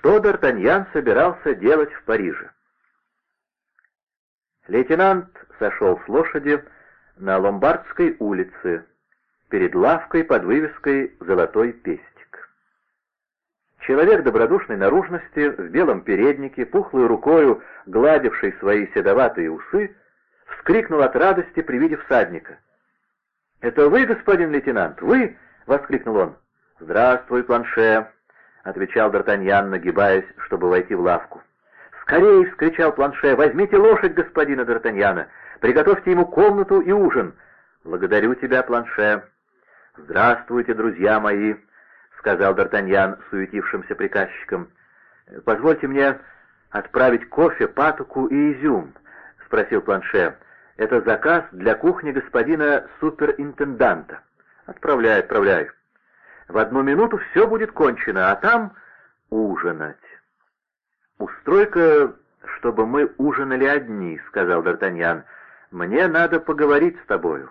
что Д'Артаньян собирался делать в Париже. Лейтенант сошел с лошади на Ломбардской улице, перед лавкой под вывеской «Золотой пестик». Человек добродушной наружности, в белом переднике, пухлой рукою, гладивший свои седоватые усы, вскрикнул от радости при виде всадника. «Это вы, господин лейтенант, вы?» — воскликнул он. «Здравствуй, планше», — отвечал Д'Артаньян, нагибаясь, чтобы войти в лавку. «Скорей!» — вскричал планше. «Возьмите лошадь господина Д'Артаньяна! Приготовьте ему комнату и ужин!» «Благодарю тебя, планше!» «Здравствуйте, друзья мои!» — сказал Д'Артаньян суетившимся приказчикам. «Позвольте мне отправить кофе, патоку и изюм», — спросил планше. «Это заказ для кухни господина суперинтенданта». «Отправляй, отправляй. В одну минуту все будет кончено, а там ужинать». «Устрой-ка, чтобы мы ужинали одни», — сказал Д'Артаньян. «Мне надо поговорить с тобою».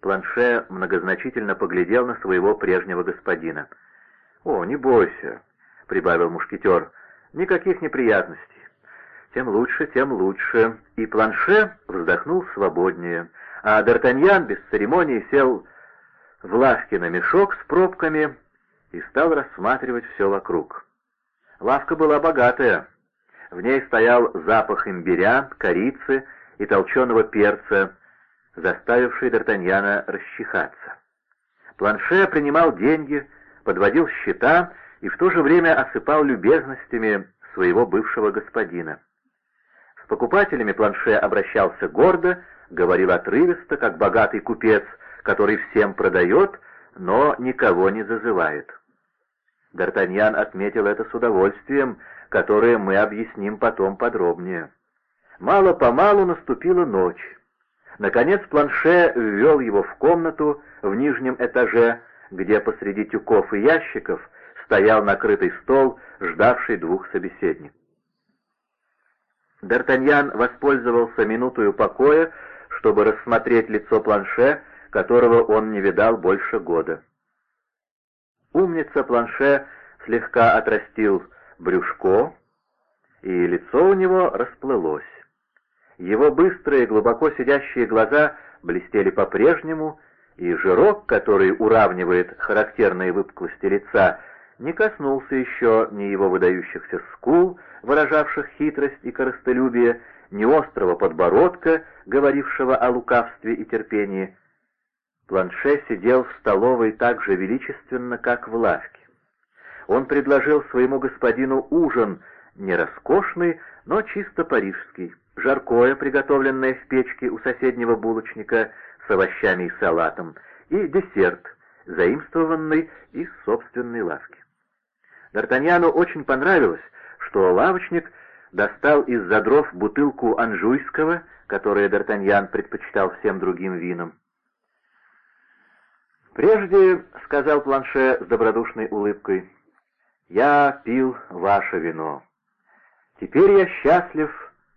Планше многозначительно поглядел на своего прежнего господина. «О, не бойся», — прибавил мушкетер, — «никаких неприятностей». «Тем лучше, тем лучше». И Планше вздохнул свободнее, а Д'Артаньян без церемонии сел в лавке на мешок с пробками и стал рассматривать все вокруг. Лавка была богатая. В ней стоял запах имбиря, корицы и толченого перца, заставивший Д'Артаньяна расчихаться. Планше принимал деньги, подводил счета и в то же время осыпал любезностями своего бывшего господина. С покупателями Планше обращался гордо, говорил отрывисто, как богатый купец, который всем продает, но никого не зазывает. Д'Артаньян отметил это с удовольствием, которое мы объясним потом подробнее. Мало-помалу наступила ночь. Наконец Планше ввел его в комнату в нижнем этаже, где посреди тюков и ящиков стоял накрытый стол, ждавший двух собеседников. Д'Артаньян воспользовался минутою покоя, чтобы рассмотреть лицо Планше, которого он не видал больше года. Умница Планше слегка отрастил брюшко, и лицо у него расплылось. Его быстрые, глубоко сидящие глаза блестели по-прежнему, и жирок, который уравнивает характерные выпуклости лица, не коснулся еще ни его выдающихся скул, выражавших хитрость и корыстолюбие, ни острого подбородка, говорившего о лукавстве и терпении, Планше сидел в столовой так же величественно, как в лавке. Он предложил своему господину ужин, не роскошный, но чисто парижский, жаркое, приготовленное в печке у соседнего булочника с овощами и салатом, и десерт, заимствованный из собственной лавки. Д'Артаньяну очень понравилось, что лавочник достал из задров бутылку анжуйского, которое Д'Артаньян предпочитал всем другим винам. «Прежде, — сказал Планше с добродушной улыбкой, — я пил ваше вино. Теперь я счастлив,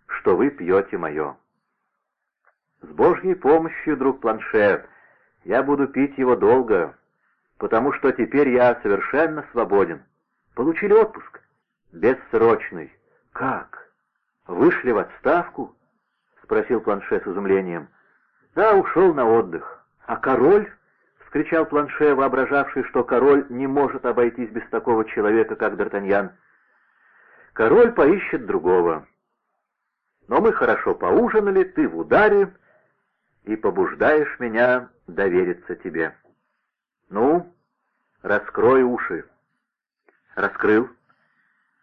что вы пьете мое. С Божьей помощью, друг Планше, я буду пить его долго, потому что теперь я совершенно свободен. Получили отпуск? Бессрочный. Как? Вышли в отставку? — спросил Планше с изумлением. Да, ушел на отдых. А король? — кричал Планше, воображавший, что король не может обойтись без такого человека, как Д'Артаньян. «Король поищет другого. Но мы хорошо поужинали, ты в ударе, и побуждаешь меня довериться тебе. Ну, раскрой уши». Раскрыл.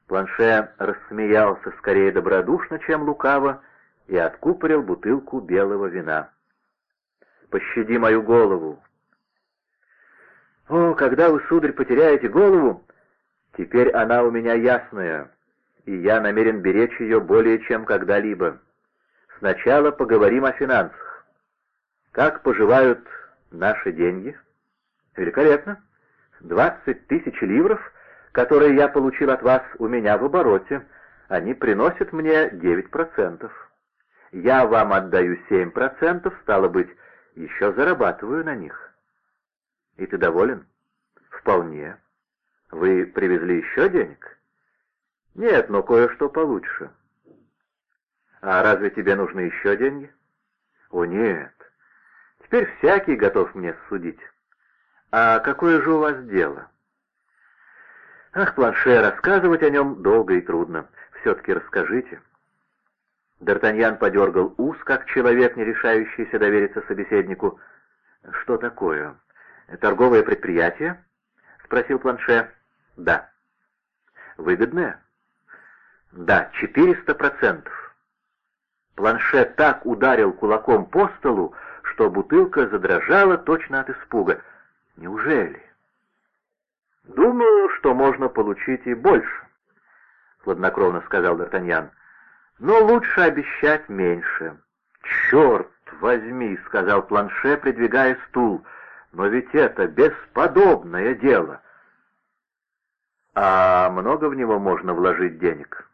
Планше рассмеялся скорее добродушно, чем лукаво, и откупорил бутылку белого вина. «Пощади мою голову», «О, когда вы, сударь, потеряете голову, теперь она у меня ясная, и я намерен беречь ее более чем когда-либо. Сначала поговорим о финансах. Как поживают наши деньги?» «Великолепно. Двадцать тысяч ливров, которые я получил от вас у меня в обороте, они приносят мне девять процентов. Я вам отдаю семь процентов, стало быть, еще зарабатываю на них». «И ты доволен?» «Вполне. Вы привезли еще денег?» Нет, но кое-что получше. А разве тебе нужны еще деньги? О, нет. Теперь всякий готов мне судить. А какое же у вас дело? Ах, планше, рассказывать о нем долго и трудно. Все-таки расскажите. Д'Артаньян подергал ус, как человек, не решающийся довериться собеседнику. «Что такое? Торговое предприятие?» — спросил Планше. «Да». «Выгодное?» «Да, четыреста процентов». Планше так ударил кулаком по столу, что бутылка задрожала точно от испуга. «Неужели?» «Думаю, что можно получить и больше», — хладнокровно сказал Д'Артаньян. «Но лучше обещать меньше». «Черт возьми», — сказал Планше, придвигая стул, — «но ведь это бесподобное дело». «А много в него можно вложить денег?»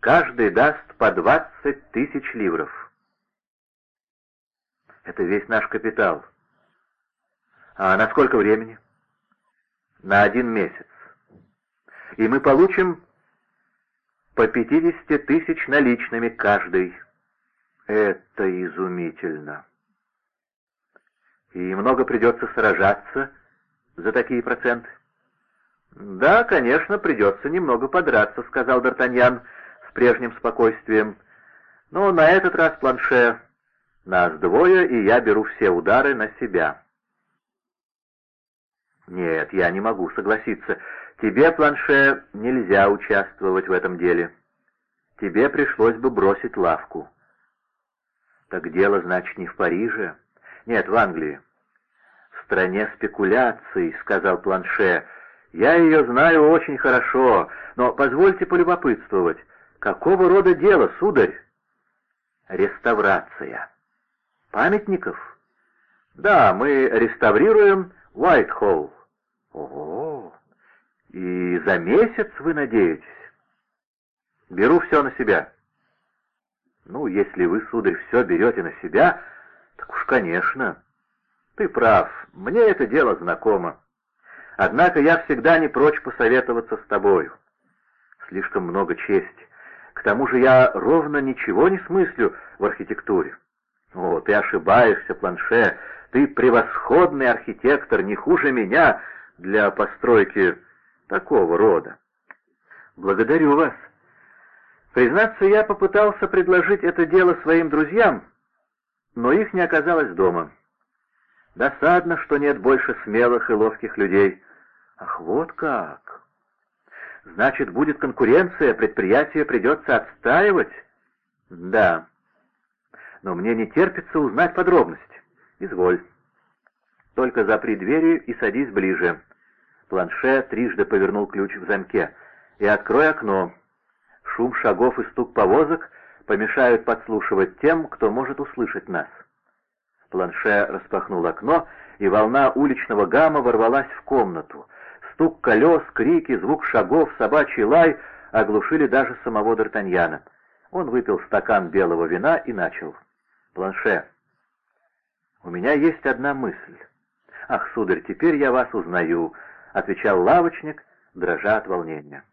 «Каждый даст по двадцать тысяч ливров». «Это весь наш капитал». «А на сколько времени?» на один месяц. И мы получим по 50 тысяч наличными каждый. Это изумительно. И много придется сражаться за такие проценты. «Да, конечно, придется немного подраться», — сказал Д'Артаньян с прежним спокойствием. «Но на этот раз, планше, нас двое, и я беру все удары на себя». «Нет, я не могу согласиться. Тебе, Планше, нельзя участвовать в этом деле. Тебе пришлось бы бросить лавку». «Так дело, значит, не в Париже?» «Нет, в Англии». «В стране спекуляций», — сказал Планше. «Я ее знаю очень хорошо, но позвольте полюбопытствовать. Какого рода дело, сударь?» «Реставрация». «Памятников?» «Да, мы реставрируем Уайтхолл». Ого! И за месяц вы надеетесь? Беру все на себя. Ну, если вы, сударь, все берете на себя, так уж, конечно. Ты прав, мне это дело знакомо. Однако я всегда не прочь посоветоваться с тобою. Слишком много чести. К тому же я ровно ничего не смыслю в архитектуре. О, ты ошибаешься, Планше, ты превосходный архитектор, не хуже меня, для постройки такого рода. Благодарю вас. Признаться, я попытался предложить это дело своим друзьям, но их не оказалось дома. Досадно, что нет больше смелых и ловких людей. Ах, вот как! Значит, будет конкуренция, предприятие придется отстаивать? Да. Но мне не терпится узнать подробности. Изволь. Только запри двери и садись ближе. Планше трижды повернул ключ в замке. И открой окно. Шум шагов и стук повозок помешают подслушивать тем, кто может услышать нас. Планше распахнул окно, и волна уличного гамма ворвалась в комнату. Стук колес, крики, звук шагов, собачий лай оглушили даже самого Д'Артаньяна. Он выпил стакан белого вина и начал. «Планше, у меня есть одна мысль. «Ах, сударь, теперь я вас узнаю», — отвечал лавочник, дрожа от волнения.